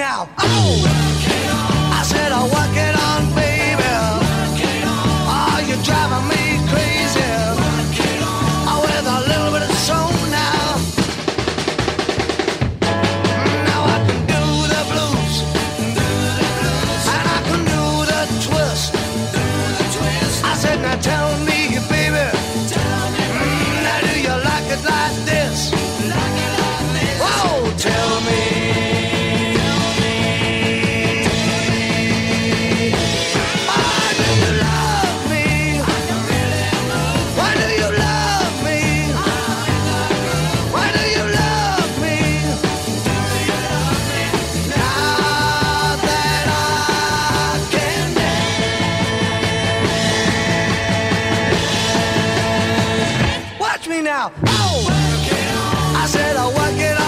now. Oh! me now. Oh! I said, I'll work it out.